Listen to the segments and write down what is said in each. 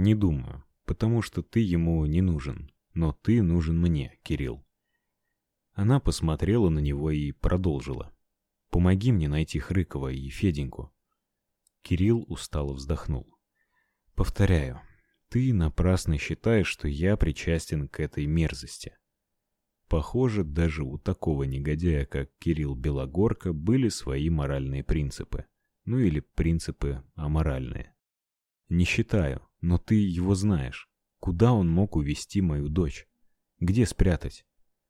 Не думаю, потому что ты ему не нужен, но ты нужен мне, Кирилл. Она посмотрела на него и продолжила. Помоги мне найти Хрыкова и Феденьку. Кирилл устало вздохнул. Повторяю, ты напрасно считаешь, что я причастен к этой мерзости. Похоже, даже у такого негодяя, как Кирилл Белогорка, были свои моральные принципы. Ну или принципы аморальные. Не считаю, но ты его знаешь. Куда он мог увести мою дочь? Где спрятать?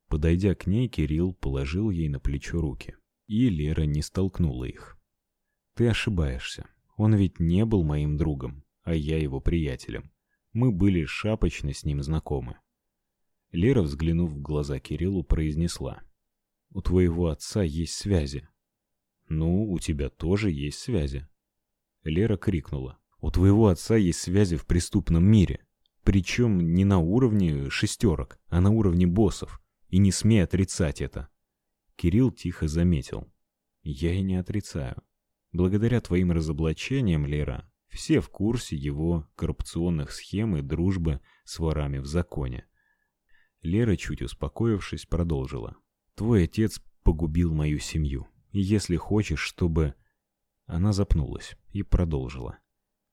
Подойдя к ней, Кирилл положил ей на плечо руки, и Лера не столкнула их. Ты ошибаешься. Он ведь не был моим другом, а я его приятелем. Мы были шапочно с ним знакомы. Лера, взглянув в глаза Кириллу, произнесла: "У твоего отца есть связи". "Ну, у тебя тоже есть связи". Лера крикнула: "У твоего отца есть связи в преступном мире, причем не на уровне шестерок, а на уровне боссов, и не смей отрицать это". Кирилл тихо заметил: "Я и не отрицаю. Благодаря твоим разоблачениям, Лера, все в курсе его коррупционных схем и дружбы с ворами в законе. Лера, чуть успокоившись, продолжила. «Твой отец погубил мою семью. И если хочешь, чтобы...» Она запнулась и продолжила.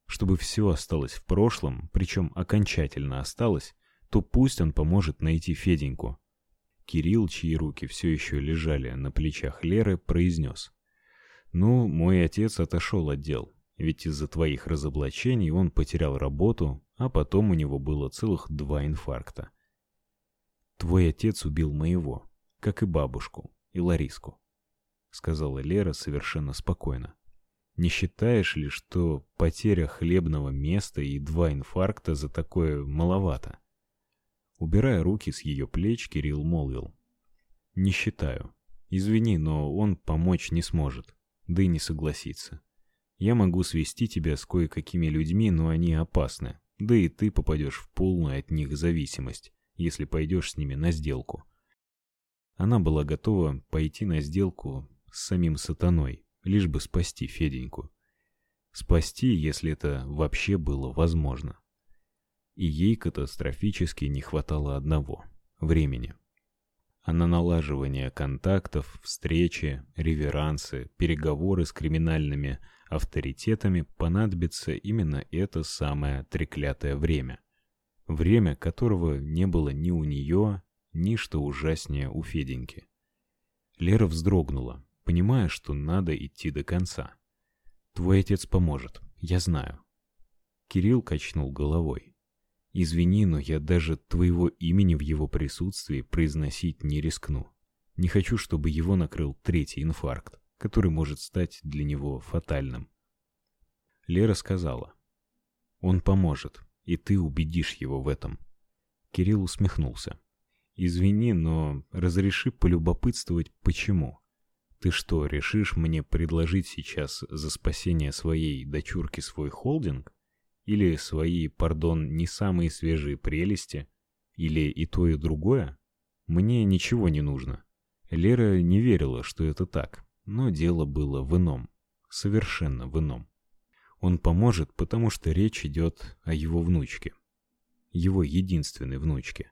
«Чтобы все осталось в прошлом, причем окончательно осталось, то пусть он поможет найти Феденьку». Кирилл, чьи руки все еще лежали на плечах Леры, произнес. «Ну, мой отец отошел от дел, ведь из-за твоих разоблачений он потерял работу, а потом у него было целых два инфаркта. Твой отец убил моего, как и бабушку, и Лариску, сказала Лера совершенно спокойно. Не считаешь ли, что потеря хлебного места и два инфаркта за такое маловато? Убирая руки с ее плеч, Кирилл молвил: "Не считаю. Извини, но он помочь не сможет, да и не согласится. Я могу свести тебя с кое-какими людьми, но они опасны. Да и ты попадешь в полную от них зависимость если пойдешь с ними на сделку. Она была готова пойти на сделку с самим сатаной, лишь бы спасти Феденьку. Спасти, если это вообще было возможно. И ей катастрофически не хватало одного — времени. А на налаживание контактов, встречи, реверансы, переговоры с криминальными авторитетами понадобится именно это самое треклятое время время которого не было ни у нее, ни, что ужаснее, у Феденьки. Лера вздрогнула, понимая, что надо идти до конца. «Твой отец поможет, я знаю». Кирилл качнул головой. «Извини, но я даже твоего имени в его присутствии произносить не рискну. Не хочу, чтобы его накрыл третий инфаркт, который может стать для него фатальным». Лера сказала. «Он поможет, и ты убедишь его в этом. Кирилл усмехнулся. Извини, но разреши полюбопытствовать, почему. Ты что, решишь мне предложить сейчас за спасение своей дочурки свой холдинг? Или свои, пардон, не самые свежие прелести? Или и то, и другое? Мне ничего не нужно. Лера не верила, что это так, но дело было в ином. Совершенно в ином. Он поможет, потому что речь идет о его внучке. Его единственной внучке.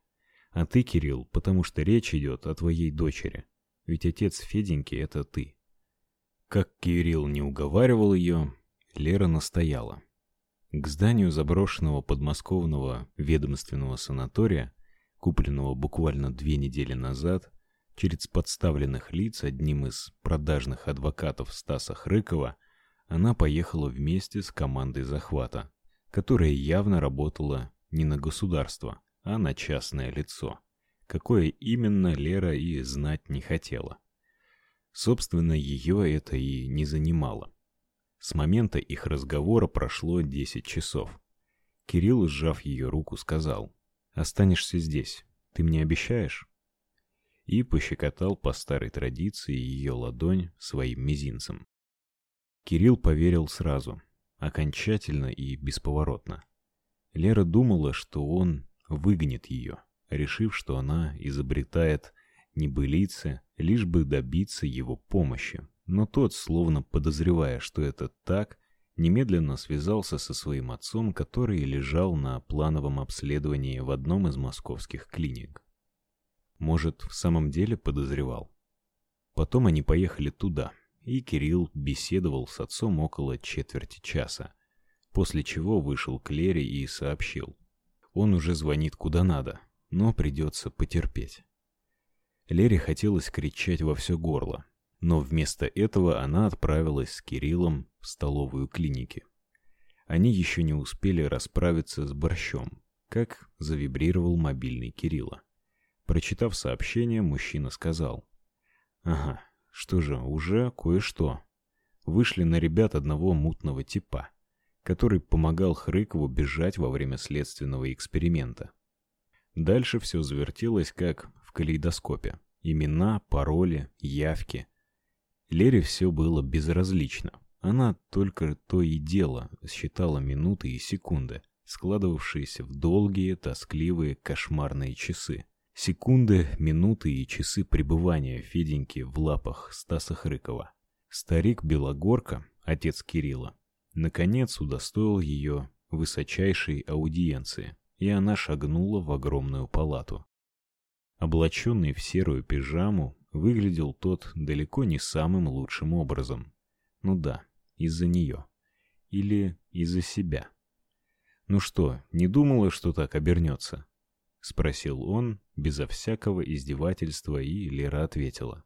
А ты, Кирилл, потому что речь идет о твоей дочери. Ведь отец Феденьки — это ты. Как Кирилл не уговаривал ее, Лера настояла. К зданию заброшенного подмосковного ведомственного санатория, купленного буквально две недели назад, через подставленных лиц одним из продажных адвокатов Стаса Хрыкова, она поехала вместе с командой захвата, которая явно работала не на государство, а на частное лицо. Какое именно Лера и знать не хотела. Собственно, ее это и не занимало. С момента их разговора прошло 10 часов. Кирилл, сжав ее руку, сказал: "Останешься здесь. Ты мне обещаешь?" И пощекотал по старой традиции ее ладонь своим мизинцем. Кирилл поверил сразу, окончательно и бесповоротно. Лера думала, что он выгонит ее, решив, что она изобретает небылицы, лишь бы добиться его помощи. Но тот, словно подозревая, что это так, немедленно связался со своим отцом, который лежал на плановом обследовании в одном из московских клиник. Может, в самом деле подозревал. Потом они поехали туда, и Кирилл беседовал с отцом около четверти часа, после чего вышел к Лере и сообщил. Он уже звонит куда надо, но придется потерпеть. Лере хотелось кричать во все горло, но вместо этого она отправилась с Кириллом в столовую клиники. Они еще не успели расправиться с борщом, как завибрировал мобильный Кирилла. Прочитав сообщение, мужчина сказал. «Ага, что же, уже кое-что. Вышли на ребят одного мутного типа, который помогал Хрыкову бежать во время следственного эксперимента. Дальше все завертелось, как в калейдоскопе. Имена, пароли, явки. Лере все было безразлично. Она только то и дело считала минуты и секунды, складывавшиеся в долгие, тоскливые, кошмарные часы. Секунды, минуты и часы пребывания Феденьки в лапах Стаса Хрыкова. Старик Белогорка, отец Кирилла, наконец удостоил ее высочайшей аудиенции, и она шагнула в огромную палату. Облаченный в серую пижаму, выглядел тот далеко не самым лучшим образом. Ну да, из-за нее. Или из-за себя. «Ну что, не думала, что так обернется?» — спросил он, безо всякого издевательства, и Лера ответила.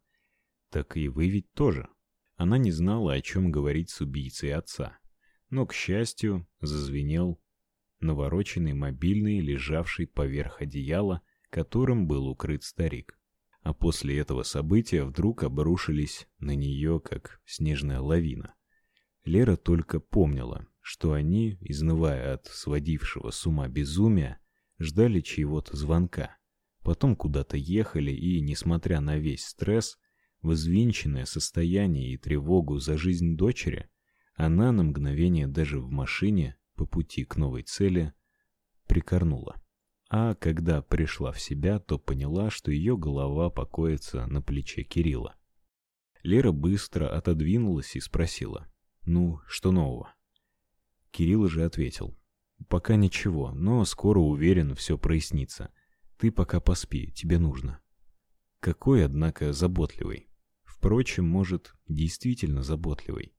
«Так и вы ведь тоже». Она не знала, о чем говорить с убийцей отца. Но, к счастью, зазвенел навороченный мобильный, лежавший поверх одеяла, которым был укрыт старик. А после этого события вдруг обрушились на нее, как снежная лавина. Лера только помнила, что они, изнывая от сводившего с ума безумия, ждали чьего-то звонка. Потом куда-то ехали и, несмотря на весь стресс, взвинченное состояние и тревогу за жизнь дочери, она на мгновение даже в машине по пути к новой цели прикорнула. А когда пришла в себя, то поняла, что ее голова покоится на плече Кирилла. Лера быстро отодвинулась и спросила: ну, что нового? Кирилл же ответил. Пока ничего, но скоро уверен, все прояснится. Ты пока поспи, тебе нужно. Какой, однако, заботливый. Впрочем, может, действительно заботливый.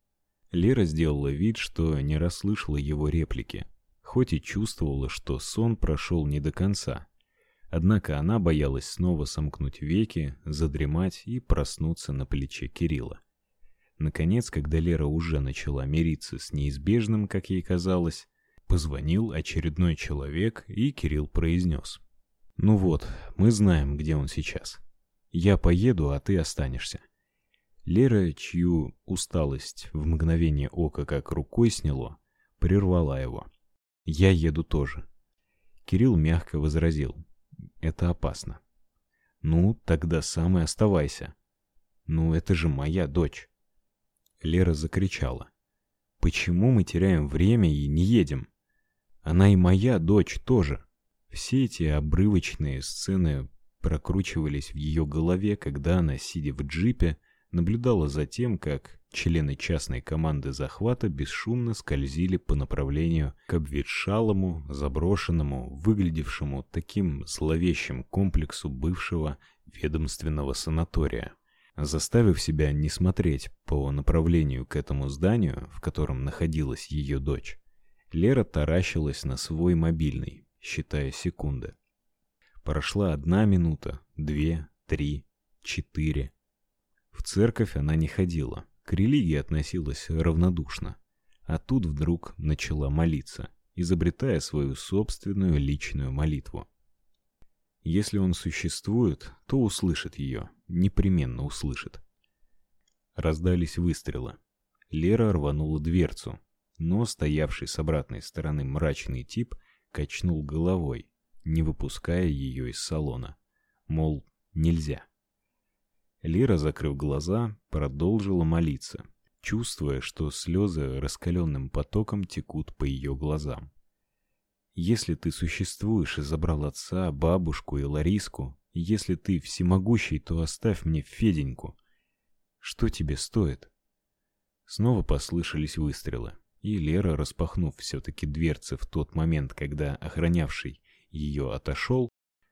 Лера сделала вид, что не расслышала его реплики, хоть и чувствовала, что сон прошел не до конца. Однако она боялась снова сомкнуть веки, задремать и проснуться на плече Кирилла. Наконец, когда Лера уже начала мириться с неизбежным, как ей казалось, позвонил очередной человек, и Кирилл произнес. «Ну вот, мы знаем, где он сейчас. Я поеду, а ты останешься». Лера, чью усталость в мгновение ока как рукой сняло, прервала его. «Я еду тоже». Кирилл мягко возразил. «Это опасно». «Ну, тогда сам и оставайся». «Ну, это же моя дочь». Лера закричала. «Почему мы теряем время и не едем? Она и моя дочь тоже». Все эти обрывочные сцены прокручивались в ее голове, когда она, сидя в джипе, наблюдала за тем, как члены частной команды захвата бесшумно скользили по направлению к обветшалому, заброшенному, выглядевшему таким зловещим комплексу бывшего ведомственного санатория заставив себя не смотреть по направлению к этому зданию, в котором находилась ее дочь. Лера таращилась на свой мобильный, считая секунды. Прошла одна минута, две, три, четыре. В церковь она не ходила, к религии относилась равнодушно. А тут вдруг начала молиться, изобретая свою собственную личную молитву. Если он существует, то услышит ее, непременно услышит. Раздались выстрелы. Лера рванула дверцу, но стоявший с обратной стороны мрачный тип качнул головой, не выпуская ее из салона. Мол, нельзя. Лера, закрыв глаза, продолжила молиться, чувствуя, что слезы раскаленным потоком текут по ее глазам. Если ты существуешь и забрал отца, бабушку и Лариску, если ты всемогущий, то оставь мне Феденьку. Что тебе стоит? Снова послышались выстрелы. И Лера, распахнув все-таки дверцы в тот момент, когда охранявший ее отошел,